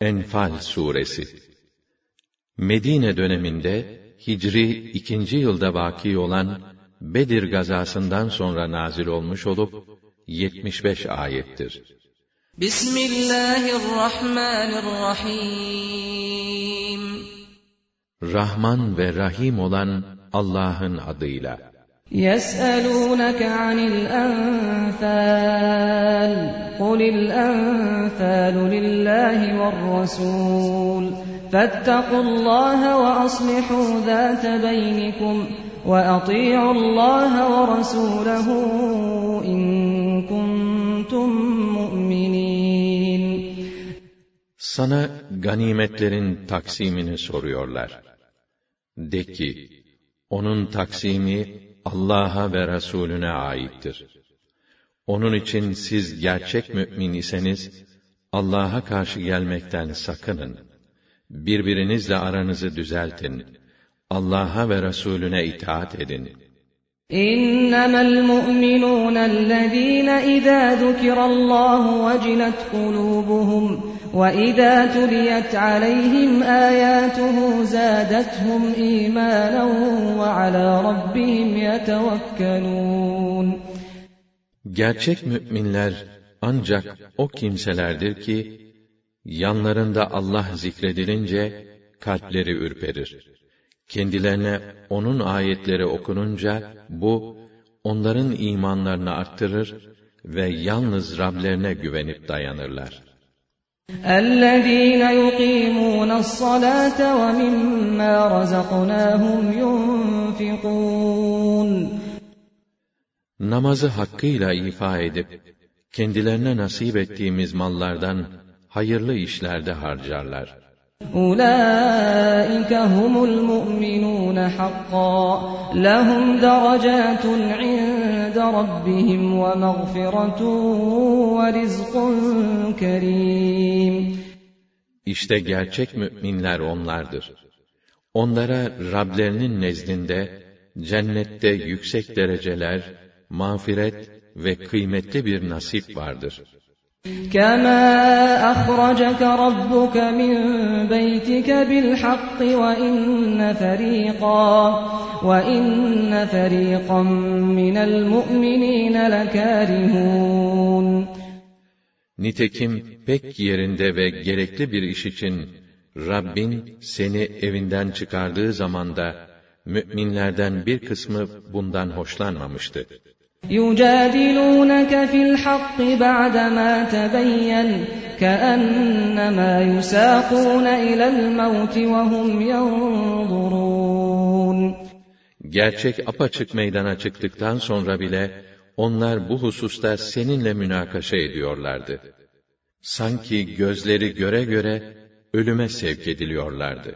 Enfal Suresi Medine döneminde Hicri ikinci yılda vaki olan Bedir gazasından sonra nazil olmuş olup 75 ayettir. Bismillahirrahmanirrahim Rahman ve Rahim olan Allah'ın adıyla. يسألونك عن الأنفال قل الأنفال لله والرسول فاتقوا الله وأصلحوا ذات بينكم وأطيعوا الله ورسوله إن كنتم مؤمنين Sana ganimetlerin taksimini soruyorlar. De ki, onun taksimi Allah'a ve Resulüne aittir. Onun için siz gerçek mümin iseniz, Allah'a karşı gelmekten sakının. Birbirinizle aranızı düzeltin. Allah'a ve Resulüne itaat edin. إنما المؤمنون الذين إذا ذكر الله وجلت قلوبهم وإذا تليت عليهم آياته زادتهم إيمانا وعلى ربهم يتوكلون Gerçek müminler ancak o kimselerdir ki, yanlarında Allah zikredilince kalpleri ürperir. Kendilerine onun ayetleri okununca bu onların imanlarını arttırır ve yalnız Rablerine güvenip dayanırlar. الذين يقيمون الصلاة ومما رزقناهم ينفقون Namazı hakkıyla ifa edip, kendilerine nasip ettiğimiz mallardan hayırlı işlerde harcarlar. أولئك هم المؤمنون حقا لهم درجات عند ربهم ومغفرة ورزق كريم İşte gerçek müminler onlardır. Onlara Rablerinin nezdinde cennette yüksek dereceler, mağfiret ve kıymetli bir nasip vardır. كما أخرجك ربك من بيتك بالحق وإن فريقا وإن فريقا من المؤمنين لكارهون Nitekim pek yerinde ve gerekli bir iş için Rabbin seni evinden çıkardığı zamanda müminlerden bir kısmı bundan hoşlanmamıştı. يجادلونك في الحق بعدما تبين كأنما يساقون إلى الموت وهم ينظرون Gerçek apaçık meydana çıktıktan sonra bile onlar bu hususta seninle münakaşa ediyorlardı. Sanki gözleri göre göre ölüme sevk ediliyorlardı.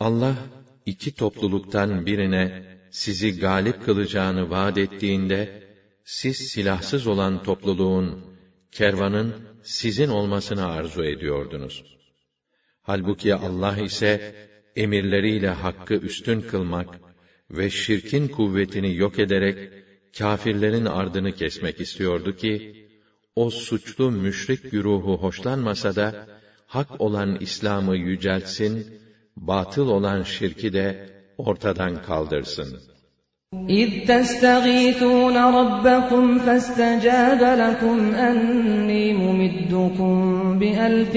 Allah iki topluluktan birine sizi galip kılacağını vaat ettiğinde siz silahsız olan topluluğun kervanın sizin olmasını arzu ediyordunuz. Halbuki Allah ise emirleriyle hakkı üstün kılmak ve şirkin kuvvetini yok ederek kâfirlerin ardını kesmek istiyordu ki o suçlu müşrik güruhu hoşlanmasa da hak olan İslam'ı yüceltsin batıl olan şirki de ortadan kaldırsın. إِذْ تَسْتَغِيثُونَ رَبَّكُمْ فَاسْتَجَابَ لَكُمْ أَنِّي مُمِدُّكُمْ بِأَلْفٍ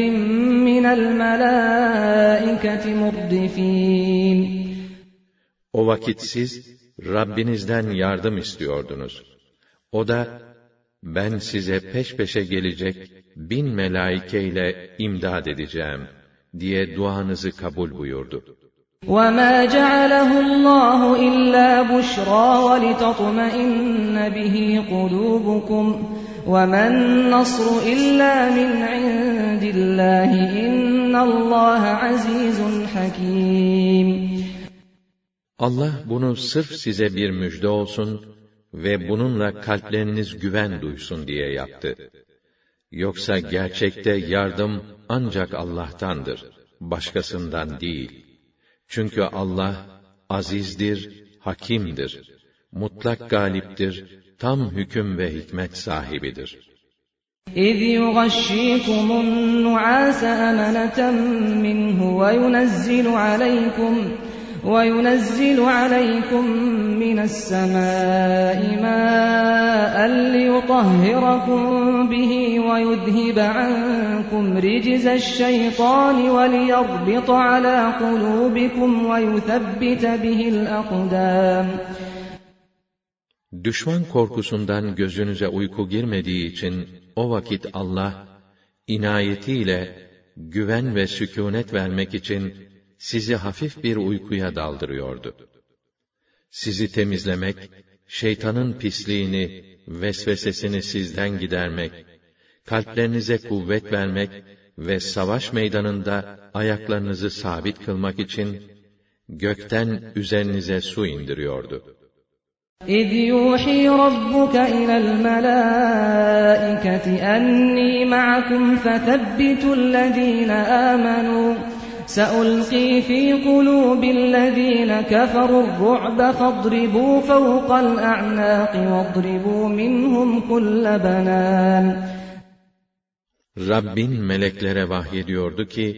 مِّنَ الْمَلَائِكَةِ مُرْدِفِينَ O vakit siz Rabbinizden yardım istiyordunuz. O da ben size peş peşe gelecek bin melaike ile imdad edeceğim diye duanızı kabul buyurdu. وَمَا جَعَلَهُ اللَّهُ إِلَّا بُشْرَى وَلِتَطْمَئِنَّ بِهِ قُلُوبُكُمْ وَمَا النَّصْرُ إِلَّا مِنْ عِندِ الله إن الله عزيز حكيم Allah bunu sırf size bir müjde olsun ve bununla kalpleriniz güven duysun diye yaptı. Yoksa gerçekte yardım ancak Allah'tandır, başkasından değil. Çünkü Allah azizdir, hakimdir, mutlak galiptir, tam hüküm ve hikmet sahibidir. إذ يغشيكم النعاس أمنة منه وينزل عليكم وينزل عليكم من السماء ماء ليطهركم به ويذهب عنكم رجز الشيطان وليربط على قلوبكم ويثبت به الأقدام Düşman korkusundan gözünüze uyku girmediği için o vakit Allah inayetiyle güven ve sükûnet vermek için sizi hafif bir uykuya daldırıyordu. Sizi temizlemek, şeytanın pisliğini, vesvesesini sizden gidermek, kalplerinize kuvvet vermek ve savaş meydanında ayaklarınızı sabit kılmak için gökten üzerinize su indiriyordu. إذ يوحي ربك إلى الملائكة أني معكم فثبتوا الذين آمنوا سألقي في قلوب الذين كفروا الرعب فاضربوا فوق الأعناق واضربوا منهم كل بنان Rabbin meleklere vahyediyordu ki,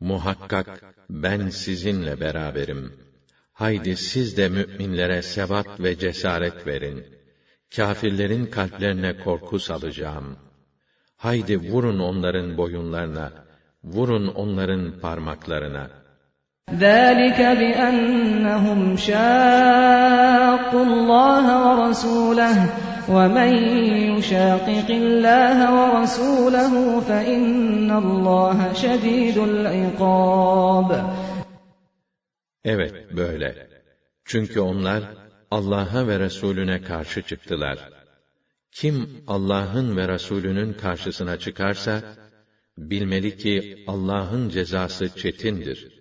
muhakkak ben sizinle beraberim. Haydi siz de müminlere sebat ve cesaret verin. Kafirlerin kalplerine korku salacağım. Haydi vurun onların boyunlarına, vurun onların parmaklarına. ذلك بأنهم شاقوا الله ورسوله ومن يشاقق الله ورسوله فإن الله شديد العقاب Evet, böyle. Çünkü onlar Allah'a ve Resulüne karşı çıktılar. Kim Allah'ın ve Resulünün karşısına çıkarsa, bilmeli ki Allah'ın cezası çetindir.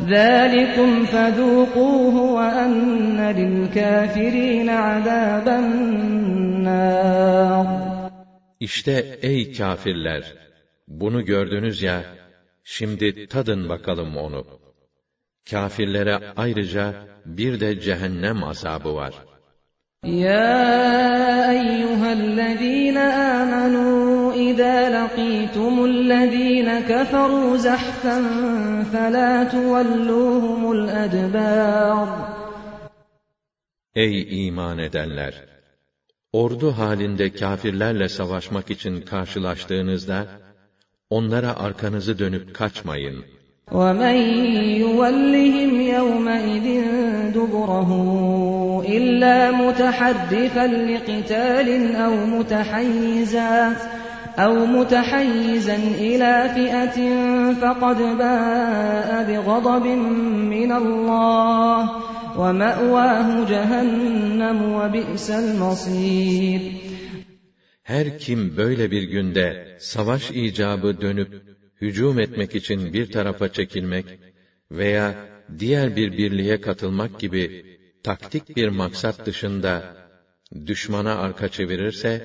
ذَٰلِكُمْ فَذُوقُوهُ وَأَنَّ لِلْكَافِرِينَ عَذَابَ النَّارِ İşte ey kâfirler! Bunu gördünüz ya, şimdi tadın bakalım onu. Kâfirlere ayrıca bir de cehennem azabı var. يا أيها الذين آمنوا إذا لقيتم الذين كفروا زحفا فلا تولوهم الأدبار Ey iman edenler! Ordu halinde kâfirlerle savaşmak için karşılaştığınızda, onlara arkanızı dönüp kaçmayın. ومن يولهم يومئذ دبره إلا متحرفا لقتال أو متحيزا أو متحيزا إلى فئة فقد باء بغضب من الله ومأواه جهنم وبئس المصير Her kim böyle bir günde savaş icabı dönüp hücum etmek için bir tarafa çekilmek veya diğer bir birliğe katılmak gibi taktik bir maksat dışında düşmana arka çevirirse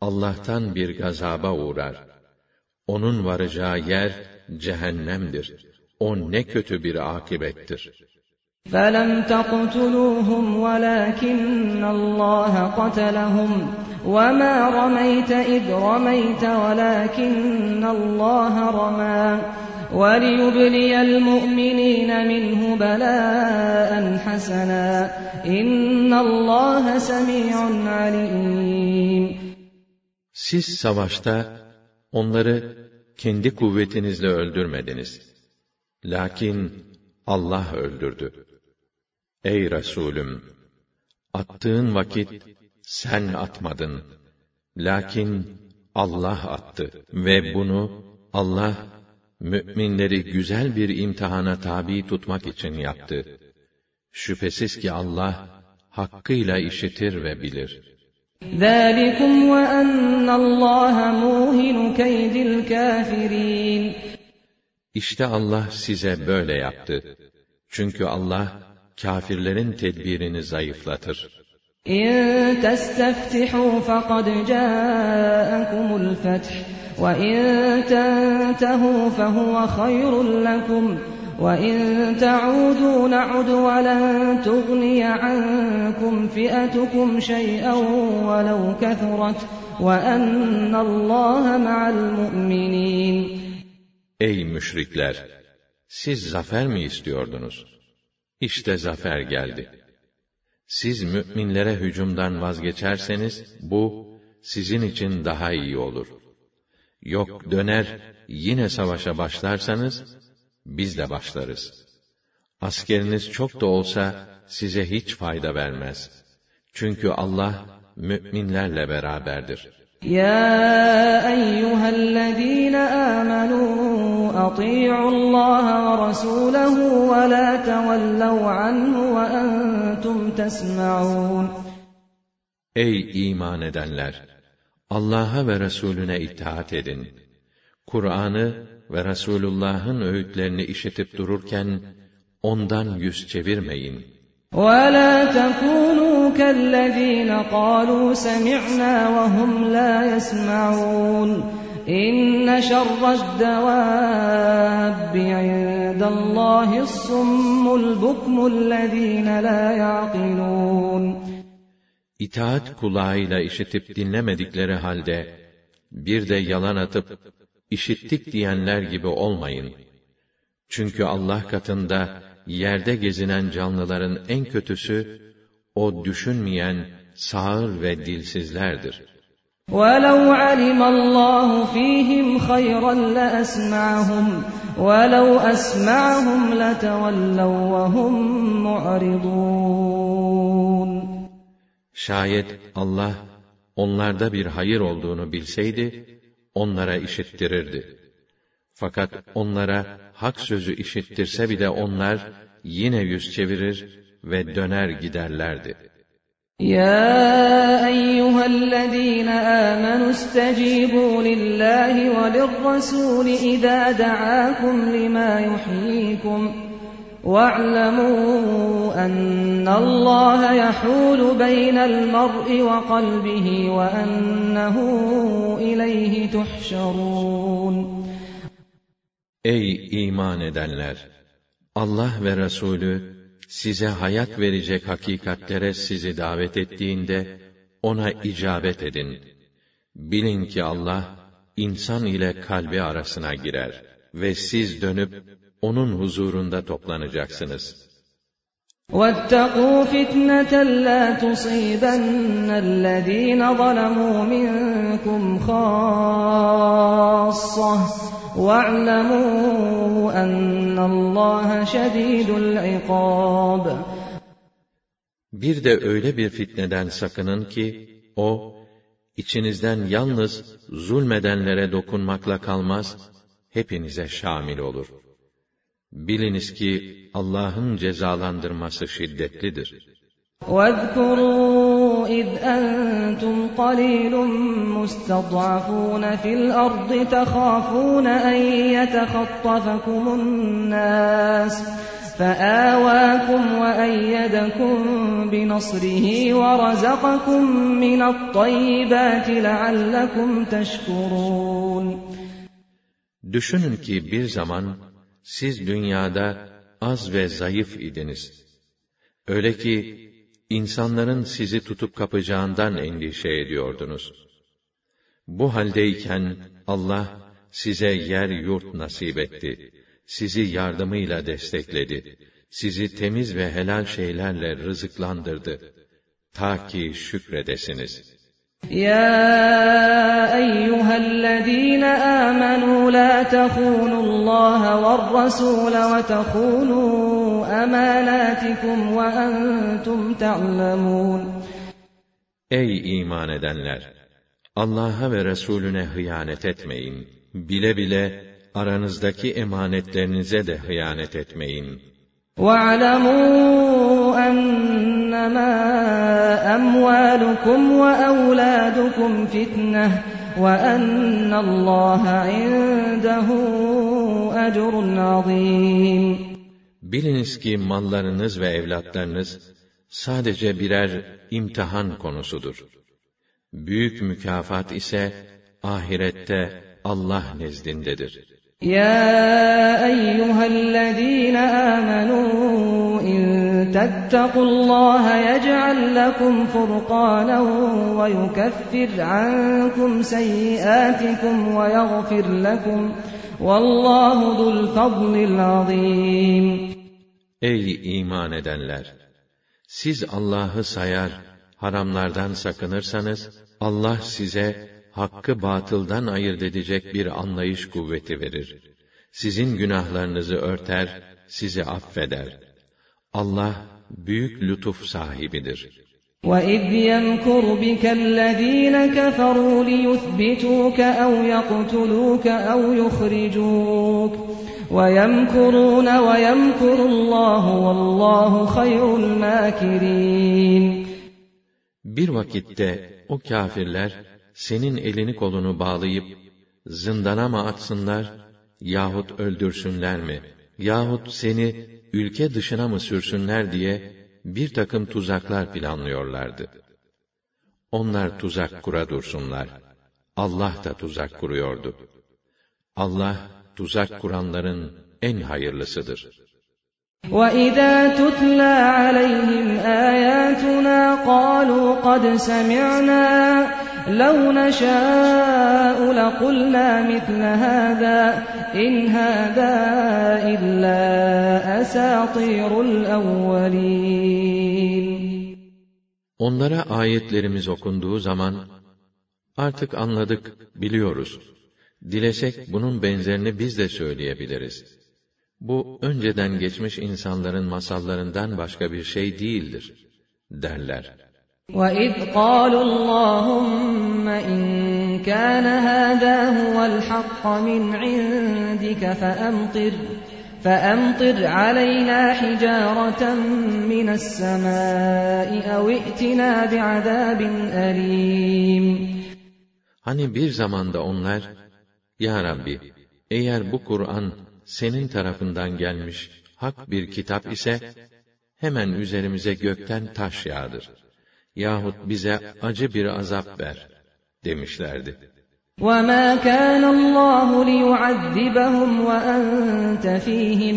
Allah'tan bir gazaba uğrar. Onun varacağı yer cehennemdir. O ne kötü bir akibettir. فلم تقتلوهم ولكن الله قتلهم وما رميت إذ رميت ولكن الله رمى وليبلي المؤمنين منه بلاء حسنا إن الله سميع عليم siz savaşta onları kendi kuvvetinizle öldürmediniz. Lakin Allah öldürdü. Ey Resulüm! Attığın vakit sen atmadın. Lakin Allah attı. Ve bunu Allah, müminleri güzel bir imtihana tabi tutmak için yaptı. Şüphesiz ki Allah, hakkıyla işitir ve bilir. ذَٰلِكُمْ وَأَنَّ اللّٰهَ مُوهِنُ كَيْدِ الْكَافِرِينَ İşte Allah size böyle yaptı. Çünkü Allah, kâfirlerin tedbirini zayıflatır. إن تستفتحوا فقد جاءكم الفتح وإن تنتهوا فهو خير لكم وإن تعودوا نعد ولن تغني عنكم فئتكم شيئا ولو كثرت وأن الله مع المؤمنين Ey müşrikler! Siz zafer mi istiyordunuz? İşte zafer geldi. Siz müminlere hücumdan vazgeçerseniz, bu, sizin için daha iyi olur. Yok döner, yine savaşa başlarsanız, biz de başlarız. Askeriniz çok da olsa size hiç fayda vermez. Çünkü Allah müminlerle beraberdir. Ya eyyühellezîne âmenû ati'ullâhe ve rasûlehu ve lâ tevellev anhu ve entum tesma'ûn. Ey iman edenler! Allah'a ve Resulüne itaat edin. Kur'an'ı ve Resulullah'ın öğütlerini işitip dururken, ondan yüz çevirmeyin. ولا تكونوا كالذين قالوا سمعنا وهم لا يسمعون إن شر الدواب عند الله الصم البكم الذين لا يعقلون İtaat kulağıyla işitip dinlemedikleri halde, bir de yalan atıp, işittik diyenler gibi olmayın. Çünkü Allah katında, yerde gezinen canlıların en kötüsü, o düşünmeyen, sağır ve dilsizlerdir. وَلَوْ عَلِمَ اللّٰهُ ف۪يهِمْ خَيْرًا لَأَسْمَعَهُمْ وَلَوْ أَسْمَعَهُمْ لَتَوَلَّوْا وَهُمْ مُعْرِضُونَ Şayet Allah, onlarda bir hayır olduğunu bilseydi, onlara işittirirdi. Fakat onlara hak sözü işittirse bile onlar yine yüz çevirir ve döner giderlerdi. Ya eyyühellezîne âmenü istecibû lillâhi ve lirrasûli idâ da'âkum limâ yuhyîkum. واعلموا أن الله يحول بين المرء وقلبه وأنه إليه تحشرون Ey iman edenler! Allah ve Resulü size hayat verecek hakikatlere sizi davet ettiğinde ona icabet edin. Bilin ki Allah insan ile kalbi arasına girer ve siz dönüp onun huzurunda toplanacaksınız. واتقوا فتنة لا تصيبن الذين ظلموا منكم خاصة واعلموا أن الله شديد العقاب Bir de öyle bir fitneden sakının ki, o, içinizden yalnız zulmedenlere dokunmakla kalmaz, hepinize şamil olur. Biliniz ki Allah'ın cezalandırması şiddetlidir. واذكروا إذ أنتم قليل مستضعفون في الأرض تخافون أن يتخطفكم الناس فآواكم وأيدكم بنصره ورزقكم من الطيبات لعلكم تشكرون Düşünün ki bir zaman siz dünyada az ve zayıf idiniz. Öyle ki insanların sizi tutup kapacağından endişe ediyordunuz. Bu haldeyken Allah size yer yurt nasip etti. Sizi yardımıyla destekledi. Sizi temiz ve helal şeylerle rızıklandırdı. Ta ki şükredesiniz.'' يا أيها الذين آمنوا لا تخونوا الله والرسول وتخونوا أماناتكم وأنتم تعلمون Ey iman edenler! Allah'a ve Resulüne hıyanet etmeyin. Bile bile aranızdaki emanetlerinize de hıyanet etmeyin. وَاعْلَمُوا أَنَّمَا أَمْوَالُكُمْ وَأَوْلَادُكُمْ فِتْنَةٌ وَأَنَّ اللّٰهَ عِنْدَهُ أَجْرٌ عَظِيمٌ Biliniz ki mallarınız ve evlatlarınız sadece birer imtihan konusudur. Büyük mükafat ise ahirette Allah nezdindedir. يا أيها الذين آمنوا إن تتقوا الله يجعل لكم فرقانا ويكفر عنكم سيئاتكم ويغفر لكم والله ذو الفضل العظيم Ey iman edenler! Siz Allah'ı sayar, haramlardan sakınırsanız, Allah size hakkı batıldan ayırt edecek bir anlayış kuvveti verir. Sizin günahlarınızı örter, sizi affeder. Allah büyük lütuf sahibidir. وَإِذْ يَمْكُرُ بِكَ الَّذ۪ينَ كَفَرُوا لِيُثْبِتُوكَ اَوْ يَقْتُلُوكَ اَوْ يُخْرِجُوكَ وَيَمْكُرُونَ وَيَمْكُرُ اللّٰهُ وَاللّٰهُ خَيْرُ الْمَاكِرِينَ Bir vakitte o kâfirler, senin elini kolunu bağlayıp, zindana mı atsınlar, yahut öldürsünler mi, yahut seni ülke dışına mı sürsünler diye, bir takım tuzaklar planlıyorlardı. Onlar tuzak kura dursunlar. Allah da tuzak kuruyordu. Allah, tuzak kuranların en hayırlısıdır. وَإِذَا تُتْلَى عَلَيْهِمْ آيَاتُنَا قَالُوا قَدْ سَمِعْنَا لَوْ نَشَاءُ لَقُلْنَا مِثْلَ هَذَا إِنْ هَذَا إِلَّا أَسَاطِيرُ الْأَوَّلِينَ Onlara ayetlerimiz okunduğu zaman, artık anladık, biliyoruz. Dilesek bunun benzerini biz de söyleyebiliriz. Bu önceden geçmiş insanların masallarından başka bir şey değildir derler. وَإِذْ قَالُوا اللَّهُمَّ إِنْ كَانَ هَذَا هُوَ الْحَقَّ مِنْ عِنْدِكَ فَأَمْطِرْ فَأَمْطِرْ عَلَيْنَا حِجَارَةً مِنَ السَّمَاءِ أَوْ ائْتِنَا بِعَذَابٍ أَلِيمٍ Hani bir zamanda onlar, Ya Rabbi, eğer bu Kur'an senin tarafından gelmiş hak bir kitap ise, hemen üzerimize gökten taş yağdır. Yahut bize acı bir azap ver, demişlerdi. وَمَا كَانَ اللّٰهُ لِيُعَذِّبَهُمْ وَأَنْتَ ف۪يهِمْ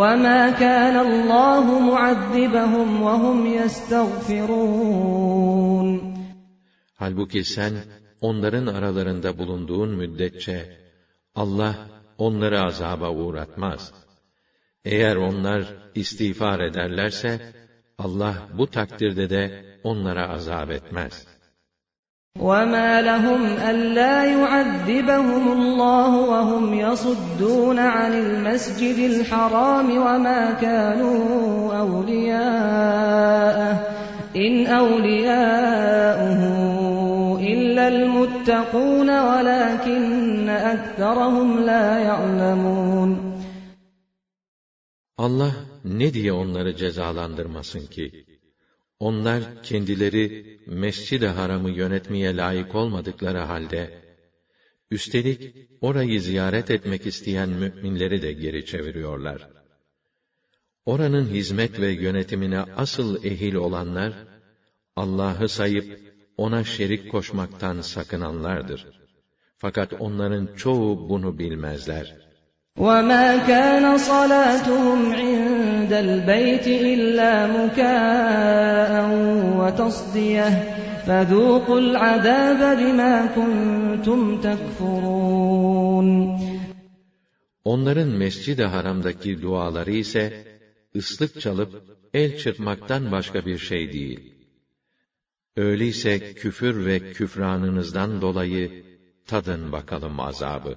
وَمَا كَانَ اللّٰهُ مُعَذِّبَهُمْ وَهُمْ يَسْتَغْفِرُونَ Halbuki sen, onların aralarında bulunduğun müddetçe, Allah onları azaba uğratmaz. Eğer onlar istiğfar ederlerse, Allah bu takdirde de onlara azap etmez. وَمَا لَهُمْ أَلَّا يُعَذِّبَهُمُ اللَّهُ وَهُمْ يَصُدُّونَ عَنِ الْمَسْجِدِ الْحَرَامِ وَمَا كَانُوا أَوْلِيَاءَهُ إِنْ أَوْلِيَاؤُهُ إِلَّا الْمُتَّقُونَ وَلَكِنَّ أَكْثَرَهُمْ لَا يَعْلَمُونَ Allah ne diye onları cezalandırmasın ki? Onlar kendileri Mescid-i Haram'ı yönetmeye layık olmadıkları halde, üstelik orayı ziyaret etmek isteyen müminleri de geri çeviriyorlar. Oranın hizmet ve yönetimine asıl ehil olanlar, Allah'ı sayıp ona şerik koşmaktan sakınanlardır. Fakat onların çoğu bunu bilmezler. وَمَا كَانَ صَلَاتُهُمْ عِندَ الْبَيْتِ إِلَّا مُكَاءً وَتَصْدِيَةً فَذُوقُوا الْعَذَابَ بِمَا كُنْتُمْ تَكْفُرُونَ Onların Mescid-i Haram'daki duaları ise, ıslık çalıp, el çırpmaktan başka bir şey değil. Öyleyse küfür ve küfranınızdan dolayı, tadın bakalım azabı.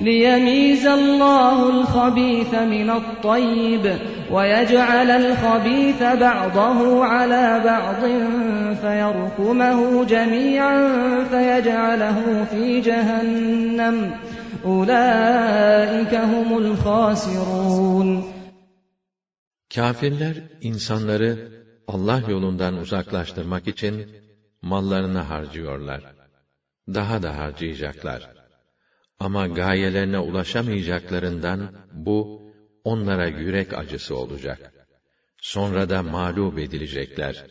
ليميز الله الخبيث من الطيب ويجعل الخبيث بعضه على بعض فيركمه جميعا فيجعله في جهنم أولئك هم الخاسرون Kafirler insanları Allah yolundan uzaklaştırmak için mallarını harcıyorlar. Daha da harcayacaklar. Ama gayelerine ulaşamayacaklarından bu onlara yürek acısı olacak. Sonra da mağlup edilecekler.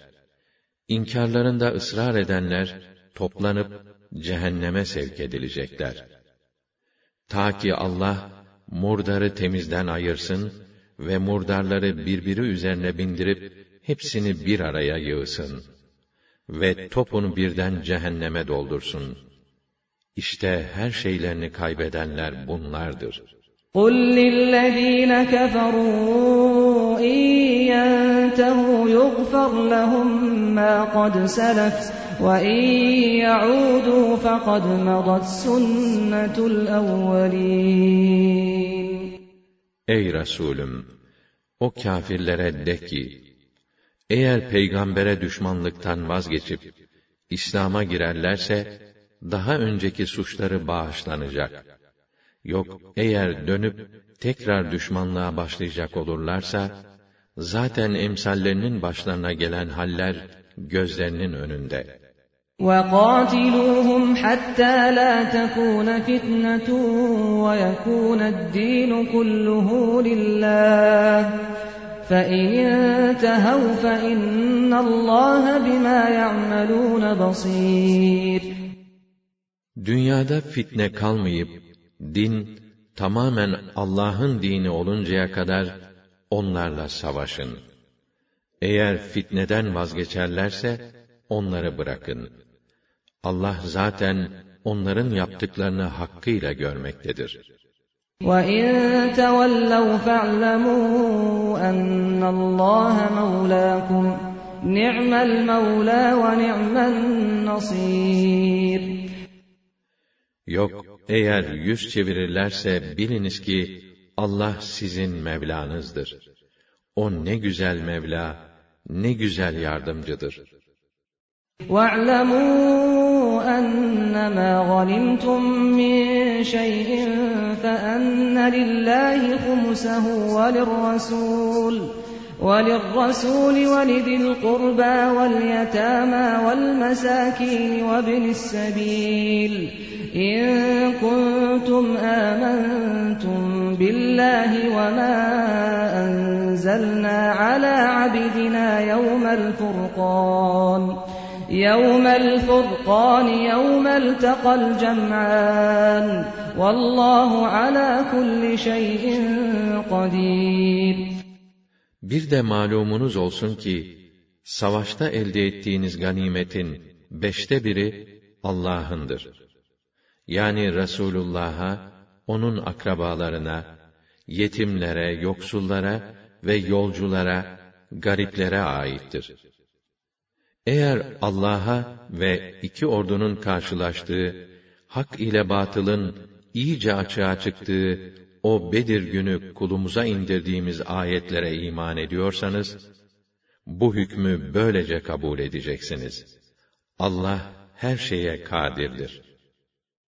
İnkarlarında ısrar edenler toplanıp cehenneme sevk edilecekler. Ta ki Allah murdarı temizden ayırsın ve murdarları birbiri üzerine bindirip hepsini bir araya yığsın ve topunu birden cehenneme doldursun. İşte her şeylerini kaybedenler bunlardır. قُلْ لِلَّذ۪ينَ كَفَرُوا اِنْ يَنْتَهُوا يُغْفَرْ لَهُمْ مَا قَدْ سَلَفْ وَاِنْ يَعُودُوا فَقَدْ مَضَتْ سُنَّةُ الْاَوَّلِينَ Ey Resulüm! O kâfirlere de ki, eğer peygambere düşmanlıktan vazgeçip İslam'a girerlerse daha önceki suçları bağışlanacak. Yok eğer dönüp tekrar düşmanlığa başlayacak olurlarsa zaten emsallerinin başlarına gelen haller gözlerinin önünde. وَقَاتِلُوهُمْ حَتَّى لَا تَكُونَ فِتْنَةٌ وَيَكُونَ الدِّينُ كُلُّهُ لِلَّهِ فَإِنْ انْتَهَوْا فَإِنَّ اللّٰهَ بِمَا يَعْمَلُونَ بَصِيرٌ Dünyada fitne kalmayıp, din tamamen Allah'ın dini oluncaya kadar onlarla savaşın. Eğer fitneden vazgeçerlerse, onları bırakın. Allah zaten onların yaptıklarını hakkıyla görmektedir. وَاِنْ تَوَلَّوْا فَاعْلَمُوا أَنَّ اللّٰهَ مَوْلَاكُمْ نِعْمَ الْمَوْلَى وَنِعْمَ النَّصِيرُ Yok, eğer yüz çevirirlerse biliniz ki Allah sizin Mevlanızdır. O ne güzel Mevla, ne güzel yardımcıdır. وَاعْلَمُوا أَنَّمَا غَنِمْتُم مِّن شَيْءٍ فَأَنَّ لِلَّهِ خُمُسَهُ وَلِلرَّسُولِ وللرسول ولذي القربى واليتامى والمساكين وابن السبيل إن كنتم آمنتم بالله وما أنزلنا على عبدنا يوم الفرقان يوم الفرقان يوم التقى الجمعان والله على كل شيء قدير Bir de malumunuz olsun ki, savaşta elde ettiğiniz ganimetin beşte biri Allah'ındır. Yani Resulullah'a, onun akrabalarına, yetimlere, yoksullara ve yolculara, gariplere aittir. Eğer Allah'a ve iki ordunun karşılaştığı, hak ile batılın iyice açığa çıktığı o Bedir günü kulumuza indirdiğimiz ayetlere iman ediyorsanız, bu hükmü böylece kabul edeceksiniz. Allah her şeye kadirdir.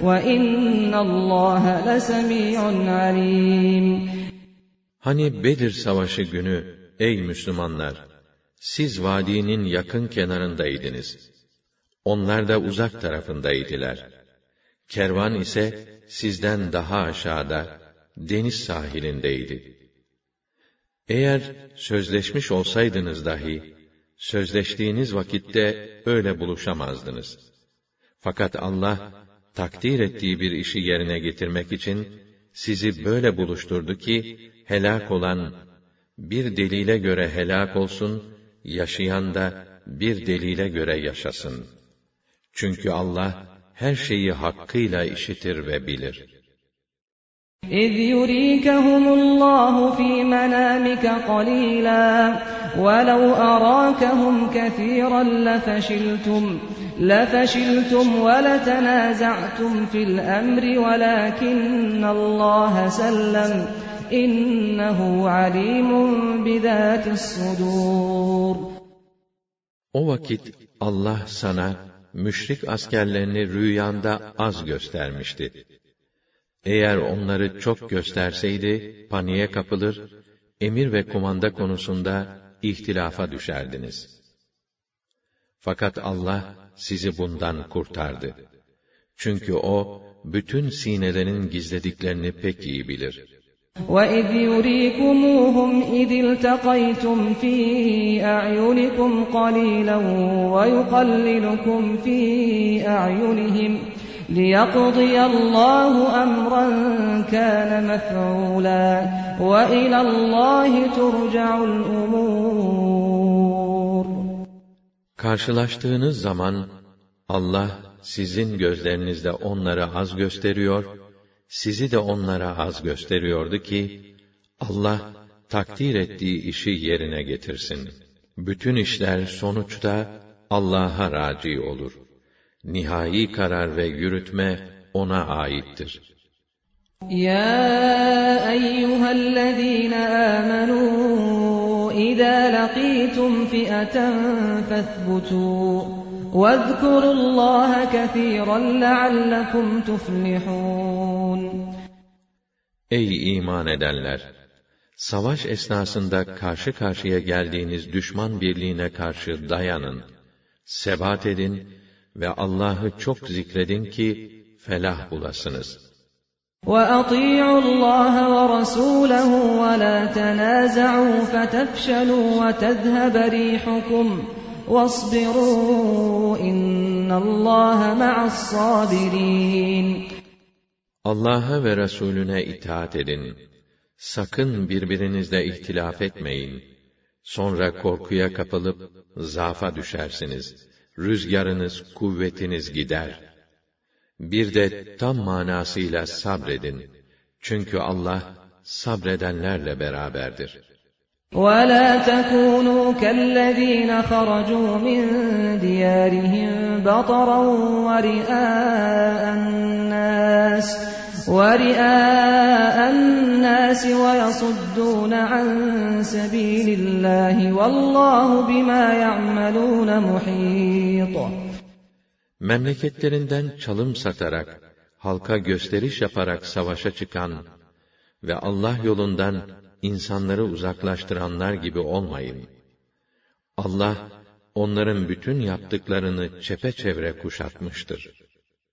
وَإِنَّ اللّٰهَ لَسَمِيعٌ عَلِيمٌ Hani Bedir Savaşı günü, ey Müslümanlar! Siz vadinin yakın kenarındaydınız. Onlar da uzak tarafındaydılar. Kervan ise sizden daha aşağıda, deniz sahilindeydi. Eğer sözleşmiş olsaydınız dahi, sözleştiğiniz vakitte öyle buluşamazdınız. Fakat Allah, takdir ettiği bir işi yerine getirmek için, sizi böyle buluşturdu ki, helak olan, bir delile göre helak olsun, yaşayan da bir delile göre yaşasın. Çünkü Allah, her şeyi hakkıyla işitir ve bilir. إذ يريكهم الله في منامك قليلا ولو أراكهم كثيرا لفشلتم لفشلتم ولتنازعتم في الأمر ولكن الله سلم إنه عليم بذات الصدور O vakit Allah sana müşrik askerlerini rüyanda az göstermişti. Eğer onları çok gösterseydi, paniğe kapılır, emir ve kumanda konusunda ihtilafa düşerdiniz. Fakat Allah sizi bundan kurtardı. Çünkü O, bütün sinelerin gizlediklerini pek iyi bilir. وَإِذْ يُرِيكُمُوهُمْ إِذِ الْتَقَيْتُمْ فِي أَعْيُنِكُمْ قَلِيلًا وَيُقَلِّلُكُمْ فِي أَعْيُنِهِمْ لِيَقْضِيَ اللَّهُ أَمْرًا كَانَ مَفْعُولًا وَإِلَى اللَّهِ تُرْجَعُ الْأُمُورُ Karşılaştığınız zaman Allah sizin gözlerinizde onları az gösteriyor, sizi de onlara az gösteriyordu ki Allah takdir ettiği işi yerine getirsin. Bütün işler sonuçta Allah'a raci olur nihai karar ve yürütme ona aittir. Ya eyyühellezîne âmenû İzâ lakîtum fi'eten fethbutû وَاذْكُرُوا اللّٰهَ كَثِيرًا لَعَلَّكُمْ تُفْلِحُونَ Ey iman edenler! Savaş esnasında karşı karşıya geldiğiniz düşman birliğine karşı dayanın, sebat edin ve Allah'ı çok zikredin ki felah bulasınız. وَأَطِيعُوا اللّٰهَ وَرَسُولَهُ وَلَا تَنَازَعُوا فَتَفْشَلُوا وَتَذْهَبَ رِيحُكُمْ وَاصْبِرُوا إِنَّ اللّٰهَ مَعَ الصَّابِرِينَ Allah'a ve Resulüne itaat edin. Sakın birbirinizle ihtilaf etmeyin. Sonra korkuya kapılıp zafa düşersiniz rüzgarınız, kuvvetiniz gider. Bir de tam manasıyla sabredin. Çünkü Allah sabredenlerle beraberdir. وَلَا تَكُونُوا كَالَّذ۪ينَ خَرَجُوا مِنْ دِيَارِهِمْ بَطَرًا وَرِئَاءَ النَّاسِ وَرِئَاءَ النَّاسِ وَيَصُدُّونَ عَن سَب۪يلِ اللّٰهِ وَاللّٰهُ بِمَا يَعْمَلُونَ مُحِيطٌ Memleketlerinden çalım satarak, halka gösteriş yaparak savaşa çıkan ve Allah yolundan insanları uzaklaştıranlar gibi olmayın. Allah, onların bütün yaptıklarını çepeçevre kuşatmıştır.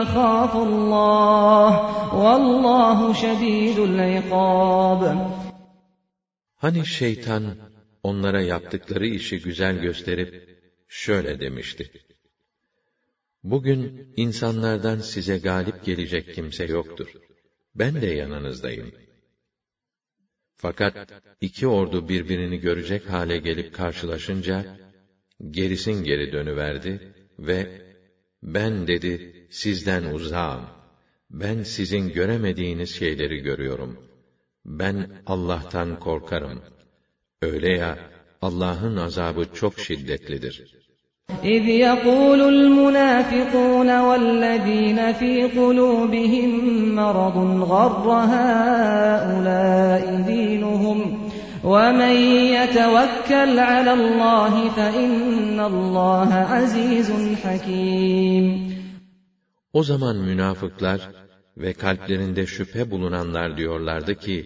أَخَافُ اللّٰهِ وَاللّٰهُ شَد۪يدُ الْعِقَابِ Hani şeytan onlara yaptıkları işi güzel gösterip şöyle demişti. Bugün insanlardan size galip gelecek kimse yoktur. Ben de yanınızdayım. Fakat iki ordu birbirini görecek hale gelip karşılaşınca gerisin geri dönüverdi ve ben dedi sizden uzağım. Ben sizin göremediğiniz şeyleri görüyorum. Ben Allah'tan korkarım. Öyle ya Allah'ın azabı çok şiddetlidir. إذ يقول المنافقون والذين في قلوبهم مرض غر هؤلاء دينهم ومن يتوكل على الله فإن الله عزيز حكيم o zaman münafıklar ve kalplerinde şüphe bulunanlar diyorlardı ki,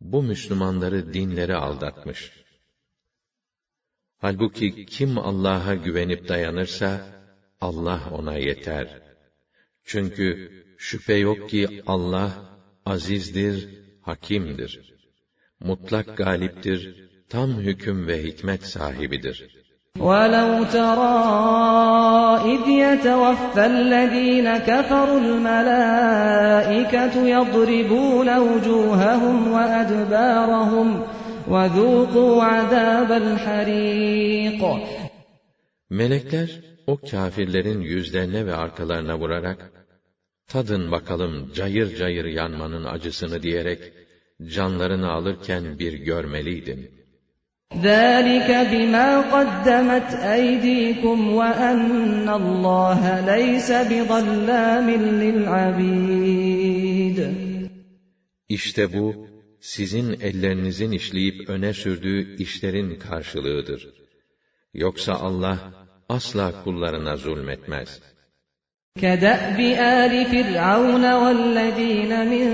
bu Müslümanları dinleri aldatmış. Halbuki kim Allah'a güvenip dayanırsa, Allah ona yeter. Çünkü şüphe yok ki Allah azizdir, hakimdir. Mutlak galiptir, tam hüküm ve hikmet sahibidir.'' ولو ترى إذ يتوفى الذين كفروا الملائكة يضربون وجوههم وأدبارهم وذوقوا عذاب الحريق Melekler o kâfirlerin yüzlerine ve arkalarına vurarak tadın bakalım cayır cayır yanmanın acısını diyerek canlarını alırken bir görmeliydin.'' ذَٰلِكَ بِمَا قَدَّمَتْ أَيْدِيكُمْ وَأَنَّ اللّٰهَ لَيْسَ بِظَلَّامٍ لِلْعَبِيدِ İşte bu, sizin ellerinizin işleyip öne sürdüğü işlerin karşılığıdır. Yoksa Allah asla kullarına zulmetmez. كَدَأْبِ آلِ فِرْعَوْنَ وَالَّذ۪ينَ مِنْ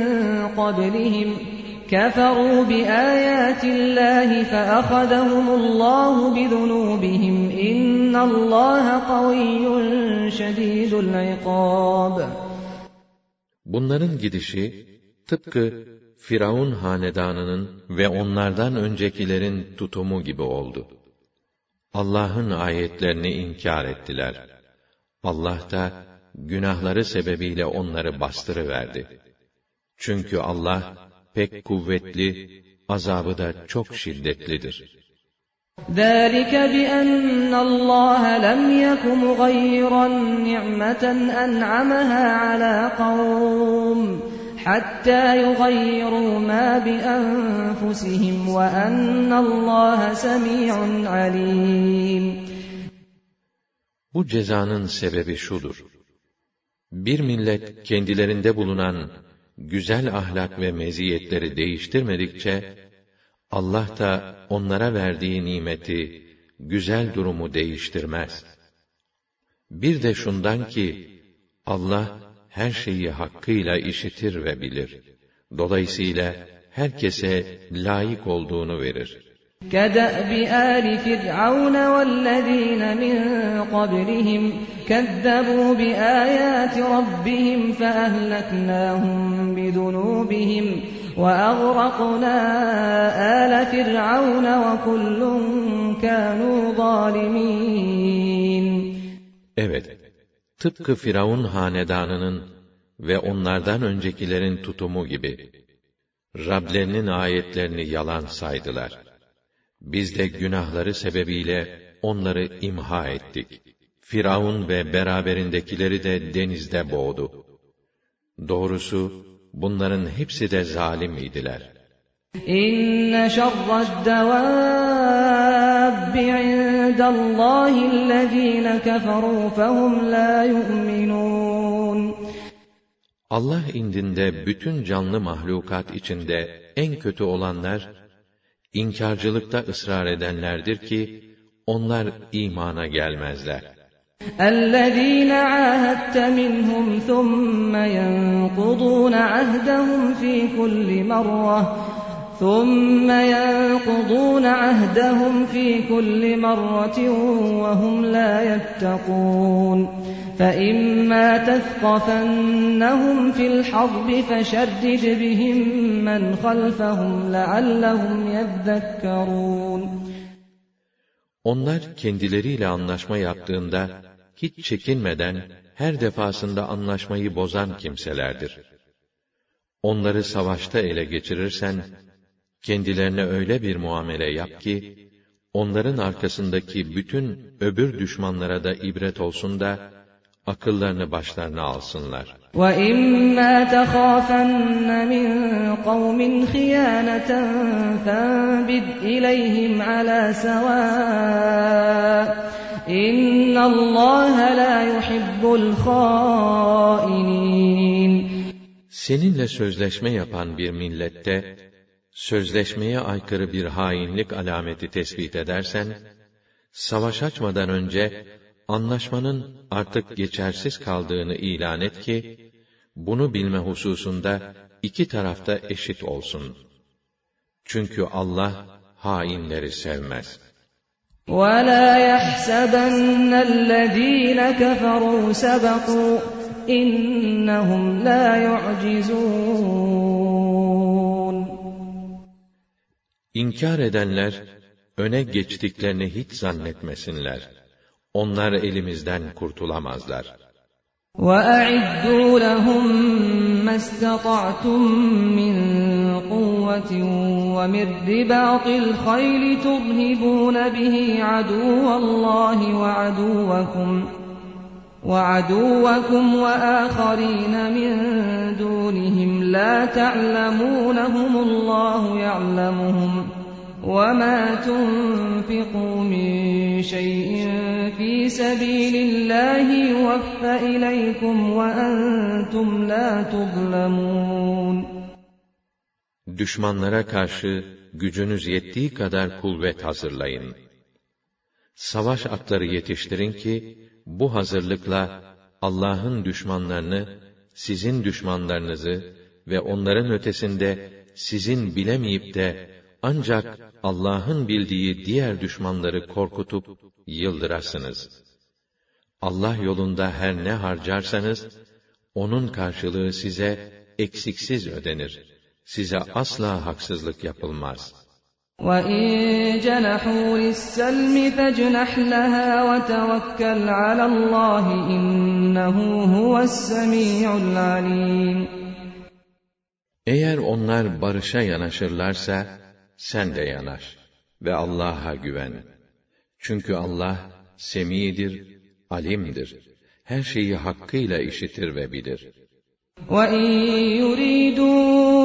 قَبْلِهِمْ كفروا بآيات الله فأخذهم الله بذنوبهم إن الله قوي شديد العقاب Bunların gidişi tıpkı Firavun hanedanının ve onlardan öncekilerin tutumu gibi oldu. Allah'ın ayetlerini inkar ettiler. Allah da günahları sebebiyle onları bastırıverdi. Çünkü Allah pek kuvvetli, azabı da çok şiddetlidir. ذَٰلِكَ بِأَنَّ اللّٰهَ لَمْ يَكُ مُغَيِّرًا نِعْمَةً أَنْعَمَهَا عَلَىٰ قَوْمٍ حَتَّى يُغَيِّرُوا مَا بِأَنفُسِهِمْ وَأَنَّ اللّٰهَ سَمِيعٌ عَلِيمٌ Bu cezanın sebebi şudur. Bir millet kendilerinde bulunan güzel ahlak ve meziyetleri değiştirmedikçe, Allah da onlara verdiği nimeti, güzel durumu değiştirmez. Bir de şundan ki, Allah her şeyi hakkıyla işitir ve bilir. Dolayısıyla herkese layık olduğunu verir. كَدَأْبِ آلِ فِرْعَوْنَ وَالَّذ۪ينَ مِنْ قَبْلِهِمْ كَذَّبُوا بِآيَاتِ رَبِّهِمْ فَأَهْلَكْنَاهُمْ بِذُنُوبِهِمْ وَأَغْرَقْنَا آلَ فِرْعَوْنَ وَكُلٌّ كَانُوا ظَالِمِينَ Evet, tıpkı Firavun hanedanının ve onlardan öncekilerin tutumu gibi, Rablerinin ayetlerini yalan saydılar. Biz de günahları sebebiyle onları imha ettik. Firavun ve beraberindekileri de denizde boğdu. Doğrusu bunların hepsi de zalim idiler. İnne şerre'd-devâbbi indallâhillezîne keferû fehum lâ yu'minûn. Allah indinde bütün canlı mahlukat içinde en kötü olanlar, inkarcılıkta ısrar edenlerdir ki, onlar imana gelmezler. الذين عاهدت منهم ثم ينقضون عهدهم في كل مرة ثم ينقضون عهدهم في كل مرة وهم لا يتقون فإما تثقفنهم في الحرب فشرد بهم من خلفهم لعلهم يذكرون Onlar kendileriyle anlaşma yaptığında hiç çekinmeden her defasında anlaşmayı bozan kimselerdir. Onları savaşta ele geçirirsen kendilerine öyle bir muamele yap ki onların arkasındaki bütün öbür düşmanlara da ibret olsun da akıllarını başlarına alsınlar. وَإِمَّا تَخَافَنَّ مِنْ قَوْمٍ خِيَانَةً فَانْبِذْ إِلَيْهِمْ عَلَى سَوَاءٍ إِنَّ اللّٰهَ لَا يُحِبُّ الْخَائِنِينَ Seninle sözleşme yapan bir millette, sözleşmeye aykırı bir hainlik alameti tespit edersen, savaş açmadan önce, anlaşmanın artık geçersiz kaldığını ilan et ki, bunu bilme hususunda iki tarafta eşit olsun. Çünkü Allah hainleri sevmez. وَلَا يَحْسَبَنَّ الَّذ۪ينَ كَفَرُوا سَبَقُوا اِنَّهُمْ لَا يُعْجِزُونَ İnkar edenler, öne geçtiklerini hiç zannetmesinler. Onlar elimizden kurtulamazlar. وَأَعِدُّوا لَهُم مَّا اسْتَطَعْتُم مِّن قُوَّةٍ وَمِن رِّبَاطِ الْخَيْلِ تُرْهِبُونَ بِهِ عَدُوَّ اللَّهِ وَعَدُوَّكُمْ وَعَدُوَّكُمْ وَآخَرِينَ مِن دُونِهِمْ لَا تَعْلَمُونَهُمُ اللَّهُ يَعْلَمُهُمْ وَمَا تُنفِقُوا مِن شَيْءٍ فِي سَبِيلِ اللّٰهِ يُوَفَّ إِلَيْكُمْ وَأَنْتُمْ لَا تُظْلَمُونَ Düşmanlara karşı gücünüz yettiği kadar kuvvet hazırlayın. Savaş atları yetiştirin ki, bu hazırlıkla Allah'ın düşmanlarını, sizin düşmanlarınızı ve onların ötesinde sizin bilemeyip de ancak Allah'ın bildiği diğer düşmanları korkutup yıldırasınız. Allah yolunda her ne harcarsanız, onun karşılığı size eksiksiz ödenir. Size asla haksızlık yapılmaz. وَاِنْ جَنَحُوا لِلسَّلْمِ فَاجْنَحْ لَهَا وَتَوَكَّلْ عَلَى اللّٰهِ اِنَّهُ هُوَ السَّمِيعُ الْعَلِيمُ Eğer onlar barışa yanaşırlarsa, sen de yanaş ve Allah'a güven. Çünkü Allah semidir, alimdir. Her şeyi hakkıyla işitir ve bilir. وَاِنْ يُرِيدُوا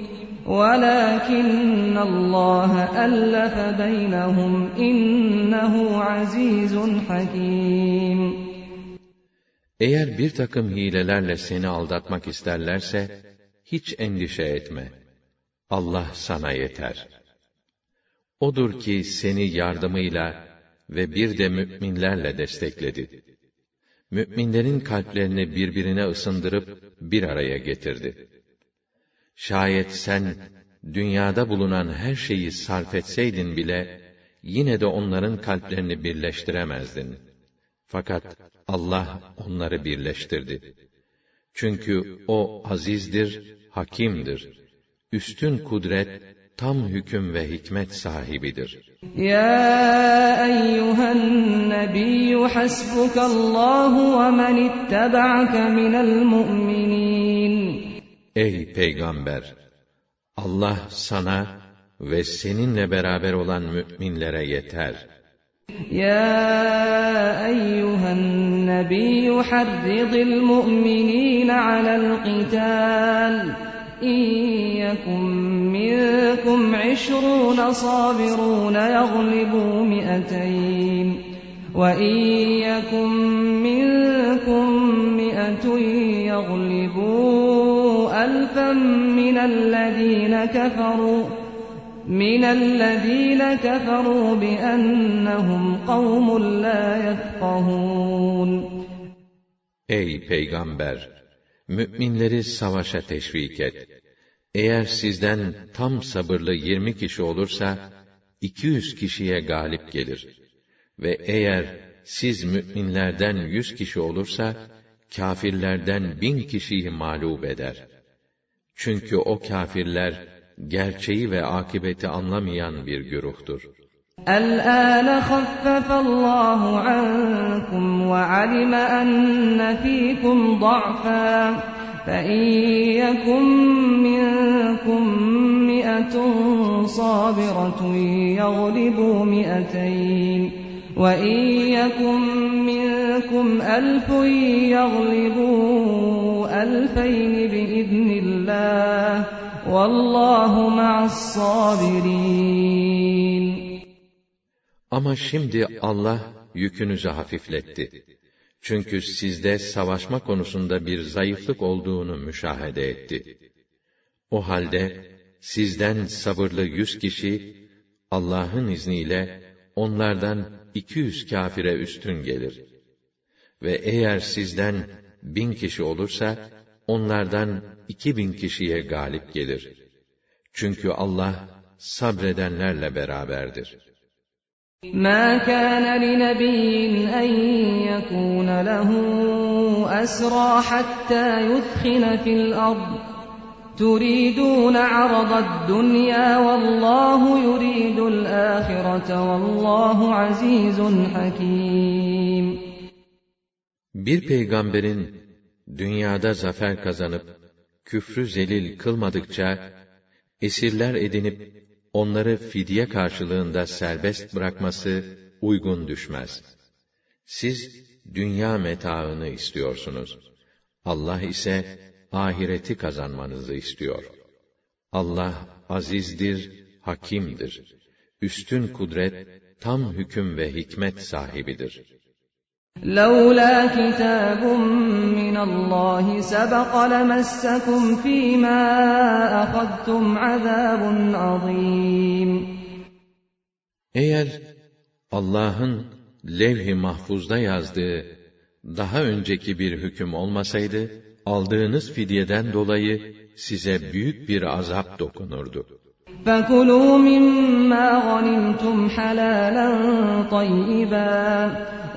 وَلَكِنَّ اللّٰهَ أَلَّفَ بَيْنَهُمْ اِنَّهُ عَز۪يزٌ حَك۪يمٌ Eğer bir takım hilelerle seni aldatmak isterlerse, hiç endişe etme. Allah sana yeter. Odur ki seni yardımıyla ve bir de müminlerle destekledi. Müminlerin kalplerini birbirine ısındırıp bir araya getirdi. Şayet sen dünyada bulunan her şeyi sarf etseydin bile yine de onların kalplerini birleştiremezdin. Fakat Allah onları birleştirdi. Çünkü o azizdir, hakimdir. Üstün kudret, tam hüküm ve hikmet sahibidir. Ya eyyuhen nebiyyü hasbukallahu ve men ittaba'ke minel mu'minin. Ey peygamber! Allah sana ve seninle beraber olan müminlere yeter. يا أيها النبي حرض المؤمنين على القتال إن يكن منكم عشرون صابرون يغلبوا مئتين وإن يكن منكم مئة يغلبوا ألفا من الذين كفروا من الذين كفروا بأنهم قوم لا يفقهون Ey peygamber! Müminleri savaşa teşvik et. Eğer sizden tam sabırlı yirmi kişi olursa, iki yüz kişiye galip gelir. Ve eğer siz müminlerden yüz kişi olursa, kâfirlerden bin kişiyi mağlup eder. Çünkü o kâfirler, gerçeği ve akibeti anlamayan bir güruhtur. الآن خفف الله عنكم وعلم أن فيكم ضعفا فإن يكن فئة صابرة يغلبوا مئتين وإن يكن منكم ألف يغلبوا ألفين بإذن الله والله مع الصابرين Ama şimdi Allah yükünüzü hafifletti. Çünkü sizde savaşma konusunda bir zayıflık olduğunu müşahede etti. O halde sizden sabırlı yüz kişi Allah'ın izniyle onlardan 200 kafire üstün gelir. Ve eğer sizden bin kişi olursa, onlardan iki bin kişiye galip gelir. Çünkü Allah sabredenlerle beraberdir. مَا كَانَ لِنَبِيٍّ أَن يَكُونَ لَهُ أَسْرَى حَتَّى يُثْخِنَ فِي الْأَرْضِ تُرِيدُونَ عَرَضَ الدُّنْيَا وَاللّٰهُ يُرِيدُ الْآخِرَةَ وَاللّٰهُ عَز۪يزٌ حَك۪يمٌ Bir peygamberin dünyada zafer kazanıp küfrü zelil kılmadıkça esirler edinip onları fidye karşılığında serbest bırakması uygun düşmez. Siz dünya metaını istiyorsunuz. Allah ise ahireti kazanmanızı istiyor. Allah azizdir, hakimdir. Üstün kudret, tam hüküm ve hikmet sahibidir. لولا كتاب من الله سبق لمسكم فيما أخذتم عذاب عظيم Eğer Allah'ın levh-i mahfuzda yazdığı daha önceki bir hüküm olmasaydı, aldığınız fidyeden dolayı size büyük bir azap dokunurdu. فَكُلُوا مِمَّا غَنِمْتُمْ حَلَالًا طَيِّبًا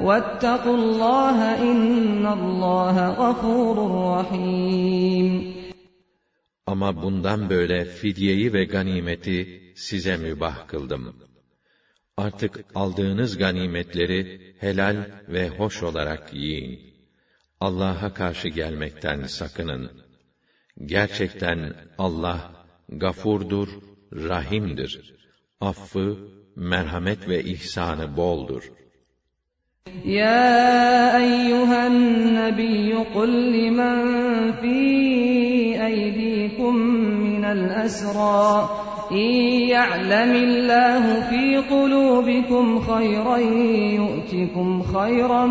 وَاتَّقُوا اللّٰهَ اِنَّ اللّٰهَ غَفُورٌ رَحِيمٌ Ama bundan böyle fidyeyi ve ganimeti size mübah kıldım. Artık aldığınız ganimetleri helal ve hoş olarak yiyin. Allah'a karşı gelmekten sakının. Gerçekten Allah gafurdur, rahimdir. Affı, merhamet ve ihsanı boldur. Ya eyyühen nebiyyü kul limen fî eydikum minel esrâ إن يعلم الله في قلوبكم خيرا يؤتكم خيرا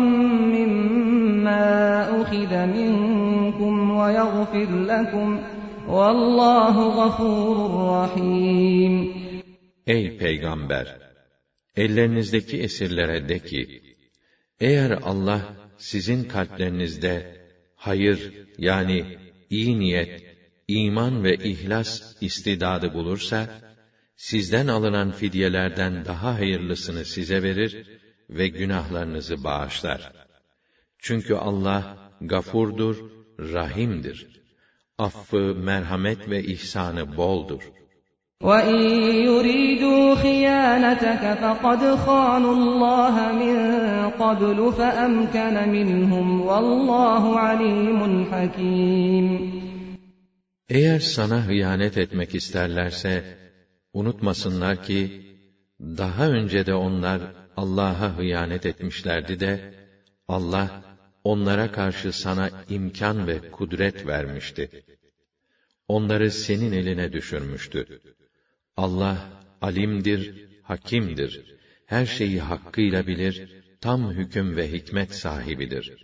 مما أخذ منكم ويغفر لكم والله غفور رحيم Ey peygamber! Ellerinizdeki esirlere de ki, eğer Allah sizin kalplerinizde hayır yani iyi niyet, iman ve ihlas istidadı bulursa, sizden alınan fidyelerden daha hayırlısını size verir ve günahlarınızı bağışlar. Çünkü Allah gafurdur, rahimdir. Affı, merhamet ve ihsanı boldur. وَإِن يُرِيدُوا خِيَانَتَكَ فَقَدْ خَانُوا اللّٰهَ مِنْ قَبْلُ فَأَمْكَنَ مِنْهُمْ وَاللّٰهُ عَلِيمٌ حَكِيمٌ eğer sana hıyanet etmek isterlerse, unutmasınlar ki, daha önce de onlar Allah'a hıyanet etmişlerdi de, Allah, onlara karşı sana imkan ve kudret vermişti. Onları senin eline düşürmüştü. Allah, alimdir, hakimdir. Her şeyi hakkıyla bilir, tam hüküm ve hikmet sahibidir.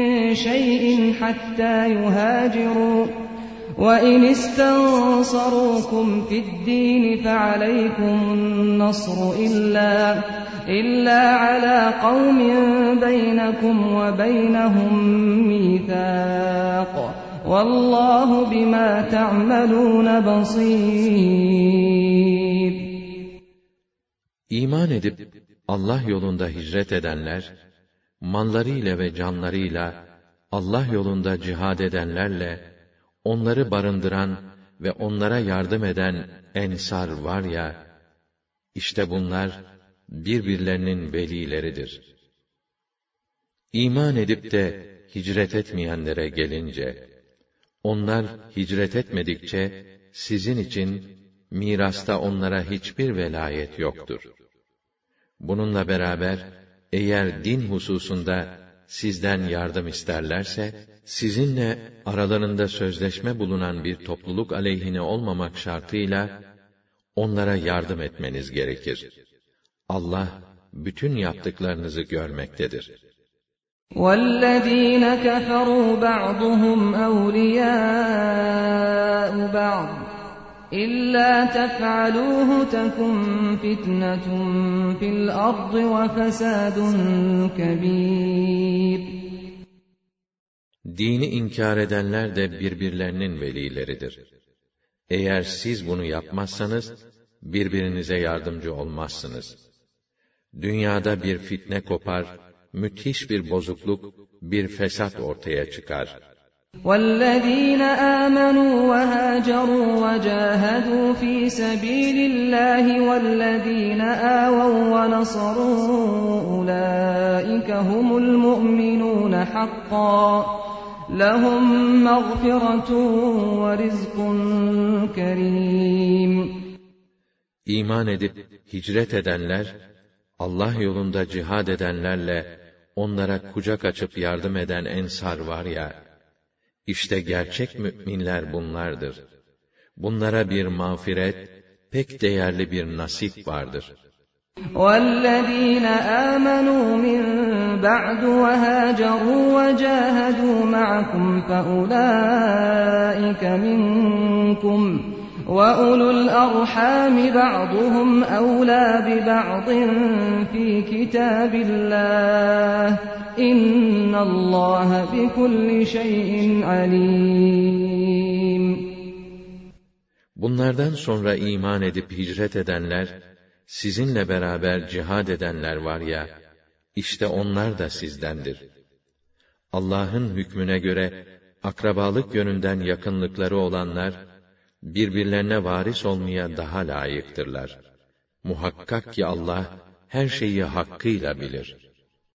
شيء حتى يهاجروا وإن استنصروكم في الدين فعليكم النصر إلا إلا على قوم بينكم وبينهم ميثاق والله بما تعملون بصير İman edip Allah yolunda hicret edenler, mallarıyla ve canlarıyla Allah yolunda cihad edenlerle, onları barındıran ve onlara yardım eden ensar var ya, işte bunlar birbirlerinin velileridir. İman edip de hicret etmeyenlere gelince, onlar hicret etmedikçe sizin için mirasta onlara hiçbir velayet yoktur. Bununla beraber eğer din hususunda sizden yardım isterlerse sizinle aralarında sözleşme bulunan bir topluluk aleyhine olmamak şartıyla onlara yardım etmeniz gerekir. Allah bütün yaptıklarınızı görmektedir. وَالَّذ۪ينَ كَفَرُوا بَعْضُهُمْ أَوْلِيَاءُ بَعْضٍ İlla tef'aluhu tekun fitnetun fil ardı ve fesadun kebir. Dini inkar edenler de birbirlerinin velileridir. Eğer siz bunu yapmazsanız, birbirinize yardımcı olmazsınız. Dünyada bir fitne kopar, müthiş bir bozukluk, bir fesat ortaya çıkar.'' وَالَّذ۪ينَ آمَنُوا وَهَاجَرُوا وَجَاهَدُوا ف۪ي سَب۪يلِ اللّٰهِ وَالَّذ۪ينَ آوَوا وَنَصَرُوا أُولَٰئِكَ هُمُ الْمُؤْمِنُونَ حَقًّا لَهُمْ مَغْفِرَةٌ وَرِزْقٌ كَرِيمٌ İman edip hicret edenler, Allah yolunda cihad edenlerle onlara kucak açıp yardım eden ensar var ya, işte gerçek müminler bunlardır. Bunlara bir mağfiret, pek değerli bir nasip vardır. وَالَّذ۪ينَ آمَنُوا مِنْ بَعْدُ وَهَاجَرُوا وَجَاهَدُوا مَعَكُمْ فَأُولَٰئِكَ مِنْكُمْ وَأُولُو الْأَرْحَامِ بَعْضُهُمْ أَوْلَى بِبَعْضٍ فِي كِتَابِ اللّٰهِ اِنَّ اللّٰهَ بِكُلِّ شَيْءٍ عَلِيمٌ Bunlardan sonra iman edip hicret edenler, sizinle beraber cihad edenler var ya, işte onlar da sizdendir. Allah'ın hükmüne göre, akrabalık yönünden yakınlıkları olanlar, birbirlerine varis olmaya daha layıktırlar. Muhakkak ki Allah, her şeyi hakkıyla bilir.''